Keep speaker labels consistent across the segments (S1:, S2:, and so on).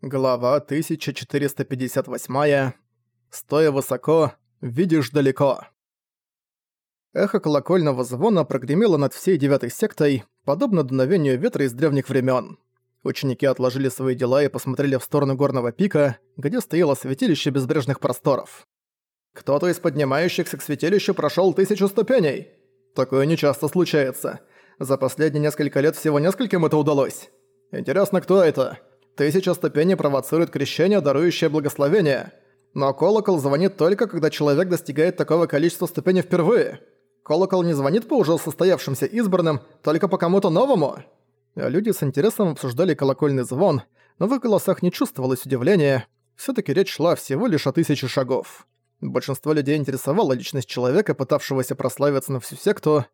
S1: Глава 1458. Стоя высоко, видишь далеко. Эхо колокольного звона прогремело над всей девятой сектой, подобно дуновению ветра из древних времен. Ученики отложили свои дела и посмотрели в сторону горного пика, где стояло святилище безбрежных просторов. «Кто-то из поднимающихся к святилищу прошел тысячу ступеней!» «Такое нечасто случается. За последние несколько лет всего нескольким это удалось. Интересно, кто это?» Тысяча ступеней провоцирует крещение, дарующее благословение. Но колокол звонит только, когда человек достигает такого количества ступеней впервые. Колокол не звонит по уже состоявшимся избранным, только по кому-то новому. Люди с интересом обсуждали колокольный звон, но в их голосах не чувствовалось удивления. все таки речь шла всего лишь о тысяче шагов. Большинство людей интересовала личность человека, пытавшегося прославиться на всю секту,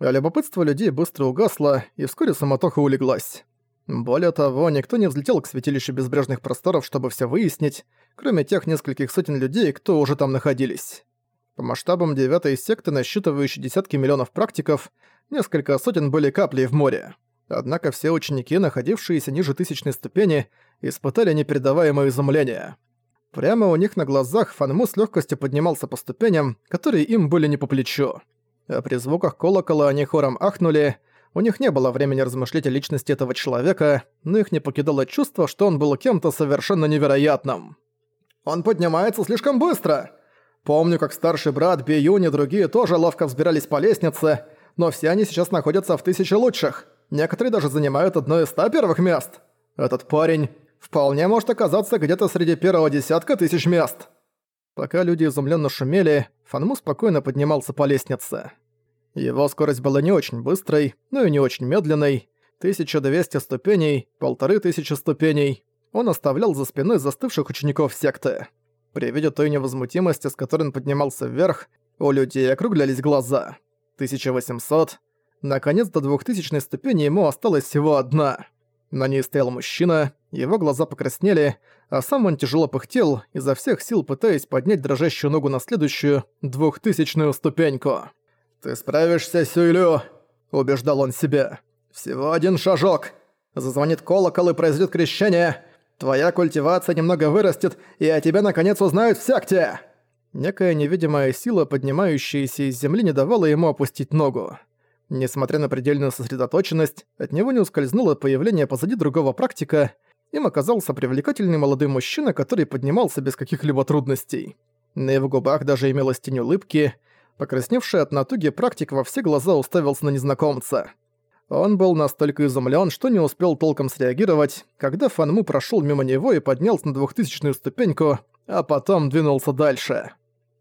S1: а любопытство людей быстро угасло, и вскоре самотоха улеглась. Более того, никто не взлетел к святилищу безбрежных просторов, чтобы все выяснить, кроме тех нескольких сотен людей, кто уже там находились. По масштабам девятой секты, насчитывающей десятки миллионов практиков, несколько сотен были каплей в море. Однако все ученики, находившиеся ниже тысячной ступени, испытали непередаваемое изумление. Прямо у них на глазах Фанму с легкостью поднимался по ступеням, которые им были не по плечу. А при звуках колокола они хором ахнули, у них не было времени размышлять о личности этого человека, но их не покидало чувство, что он был кем-то совершенно невероятным. «Он поднимается слишком быстро!» Помню, как старший брат, Биюн и другие тоже ловко взбирались по лестнице, но все они сейчас находятся в тысяче лучших. Некоторые даже занимают одно из ста первых мест. Этот парень вполне может оказаться где-то среди первого десятка тысяч мест. Пока люди изумленно шумели, Фанму спокойно поднимался по лестнице. Его скорость была не очень быстрой, но и не очень медленной. 1200 ступеней, полторы тысячи ступеней. Он оставлял за спиной застывших учеников секты. При виде той невозмутимости, с которой он поднимался вверх, у людей округлялись глаза. 1800. Наконец, до двухтысячной ступени ему осталась всего одна. На ней стоял мужчина, его глаза покраснели, а сам он тяжело пыхтел, изо всех сил пытаясь поднять дрожащую ногу на следующую, двухтысячную ступеньку. «Ты справишься, Сюйлю!» – убеждал он себя. «Всего один шажок. Зазвонит колокол и произойдет крещение. Твоя культивация немного вырастет, и о тебе наконец узнают в секте!» Некая невидимая сила, поднимающаяся из земли, не давала ему опустить ногу. Несмотря на предельную сосредоточенность, от него не ускользнуло появление позади другого практика, им оказался привлекательный молодой мужчина, который поднимался без каких-либо трудностей. На его губах даже имелась тень улыбки, Покрасневший от натуги практик во все глаза уставился на незнакомца. Он был настолько изумлен, что не успел толком среагировать, когда Фанму прошел мимо него и поднялся на двухтысячную ступеньку, а потом двинулся дальше.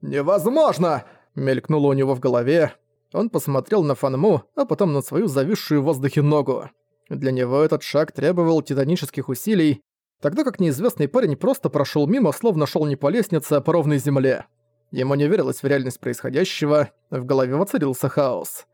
S1: «Невозможно!» — мелькнуло у него в голове. Он посмотрел на Фанму, а потом на свою зависшую в воздухе ногу. Для него этот шаг требовал титанических усилий, тогда как неизвестный парень просто прошел мимо, словно шел не по лестнице, а по ровной земле. Ему не верилось в реальность происходящего, в голове воцарился хаос.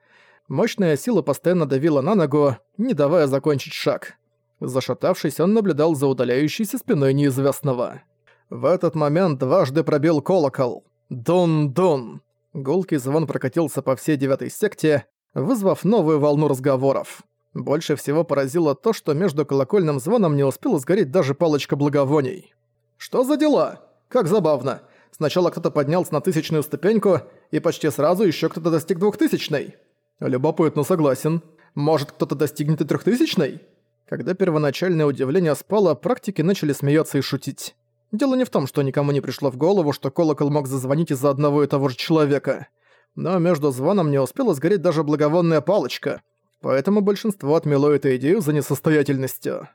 S1: Мощная сила постоянно давила на ногу, не давая закончить шаг. Зашатавшись, он наблюдал за удаляющейся спиной неизвестного. В этот момент дважды пробил колокол. Дун-дун. Гулкий звон прокатился по всей девятой секте, вызвав новую волну разговоров. Больше всего поразило то, что между колокольным звоном не успела сгореть даже палочка благовоний. «Что за дела? Как забавно. Сначала кто-то поднялся на тысячную ступеньку, и почти сразу еще кто-то достиг двухтысячной. Любопытно, согласен. Может, кто-то достигнет и трехтысячной? Когда первоначальное удивление спало, практики начали смеяться и шутить. Дело не в том, что никому не пришло в голову, что колокол мог зазвонить из-за одного и того же человека. Но между звоном не успела сгореть даже благовонная палочка, поэтому большинство отмело эту идею за несостоятельностью.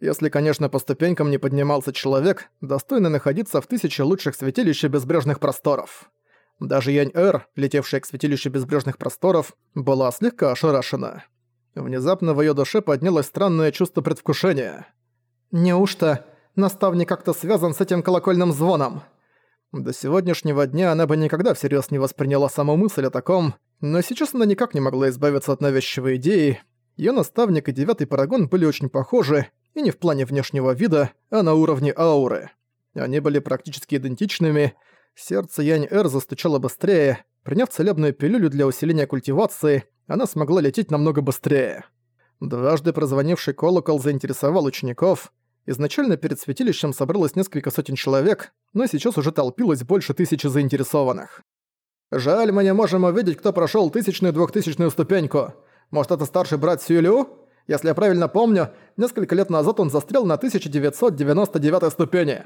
S1: Если, конечно, по ступенькам не поднимался человек, достойный находиться в тысяче лучших святилища безбрежных просторов. Даже Янь-Эр, летевшая к святилищу безбрежных просторов, была слегка ошарашена. Внезапно в её душе поднялось странное чувство предвкушения. «Неужто наставник как-то связан с этим колокольным звоном?» До сегодняшнего дня она бы никогда всерьёз не восприняла саму мысль о таком, но сейчас она никак не могла избавиться от навязчивой идеи. Её наставник и девятый парагон были очень похожи, и не в плане внешнего вида, а на уровне ауры. Они были практически идентичными, сердце Янь-Эр застучало быстрее, приняв целебную пилюлю для усиления культивации, она смогла лететь намного быстрее. Дважды прозвонивший колокол заинтересовал учеников, Изначально перед святилищем собралось несколько сотен человек, но сейчас уже толпилось больше тысячи заинтересованных. «Жаль, мы не можем увидеть, кто прошёл тысячную двухтысячную ступеньку. Может, это старший брат Сюлю? Если я правильно помню, несколько лет назад он застрял на 1999 ступени.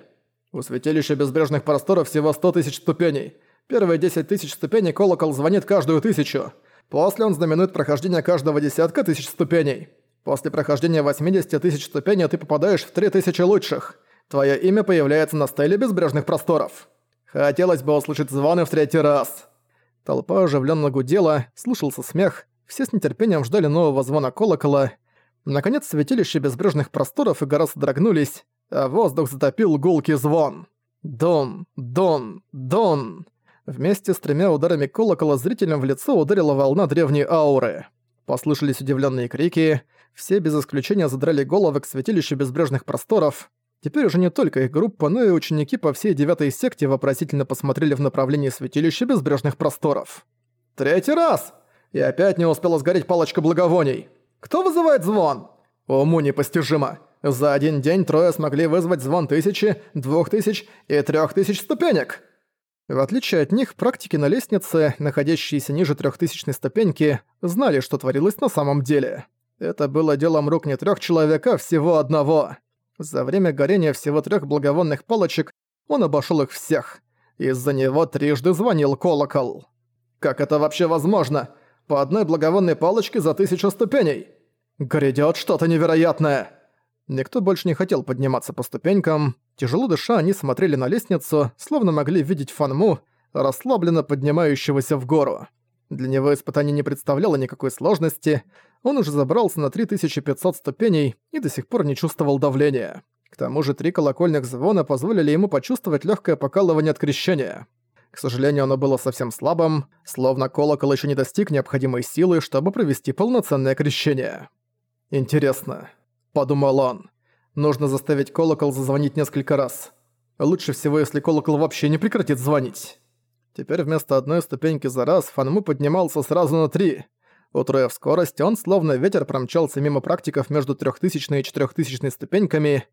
S1: У святилища безбрежных просторов всего 100 тысяч ступеней. Первые 10 тысяч ступеней колокол звонит каждую тысячу. После он знаменует прохождение каждого десятка тысяч ступеней. После прохождения 80 тысяч ступеней ты попадаешь в 3000 лучших. Твое имя появляется на стеле безбрежных просторов. Хотелось бы услышать звоны в третий раз. Толпа оживленно гудела, слушался смех, все с нетерпением ждали нового звона колокола. Наконец святилище безбрежных просторов и гора содрогнулись, а воздух затопил гулкий звон. Дон, дон, дон. Вместе с тремя ударами колокола зрителям в лицо ударила волна древней ауры. Послышались удивленные крики, все без исключения задрали головы к святилищу безбрежных просторов. Теперь уже не только их группа, но и ученики по всей девятой секте вопросительно посмотрели в направлении святилища безбрежных просторов. «Третий раз! И опять не успела сгореть палочка благовоний! Кто вызывает звон?» «Уму непостижимо! За один день трое смогли вызвать звон тысячи, двух тысяч и трех тысяч ступенек!» В отличие от них, практики на лестнице, находящиеся ниже трехтысячной ступеньки, знали, что творилось на самом деле. Это было делом рук не трех человек, а всего одного. За время горения всего трех благовонных палочек он обошел их всех. Из-за него трижды звонил колокол. Как это вообще возможно? По одной благовонной палочке за тысячу ступеней. Грядет что-то невероятное. Никто больше не хотел подниматься по ступенькам. Тяжело дыша, они смотрели на лестницу, словно могли видеть Фанму, расслабленно поднимающегося в гору. Для него испытание не представляло никакой сложности, он уже забрался на 3500 ступеней и до сих пор не чувствовал давления. К тому же три колокольных звона позволили ему почувствовать легкое покалывание от крещения. К сожалению, оно было совсем слабым, словно колокол еще не достиг необходимой силы, чтобы провести полноценное крещение. «Интересно», — подумал он, — «нужно заставить колокол зазвонить несколько раз. Лучше всего, если колокол вообще не прекратит звонить». Теперь вместо одной ступеньки за раз Фанму поднимался сразу на три. Утроив скорость, он словно ветер промчался мимо практиков между трехтысячной и четырехтысячной ступеньками.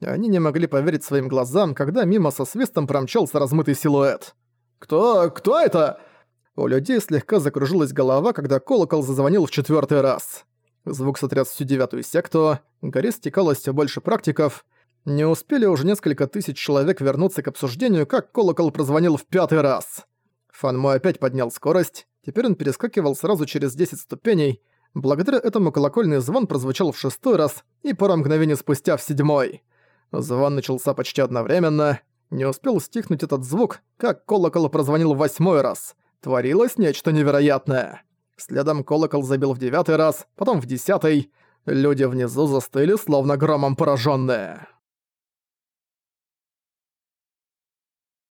S1: Они не могли поверить своим глазам, когда мимо со свистом промчался размытый силуэт. «Кто? Кто это?» У людей слегка закружилась голова, когда колокол зазвонил в четвертый раз. Звук сотряс всю девятую секту, горе стекалось все больше практиков. Не успели уже несколько тысяч человек вернуться к обсуждению, как колокол прозвонил в пятый раз. Фанмо опять поднял скорость, теперь он перескакивал сразу через 10 ступеней. Благодаря этому колокольный звон прозвучал в шестой раз и пару мгновений спустя в седьмой. Звон начался почти одновременно. Не успел стихнуть этот звук, как колокол прозвонил восьмой раз. Творилось нечто невероятное. Следом колокол забил в девятый раз, потом в десятый. Люди внизу застыли, словно громом пораженные.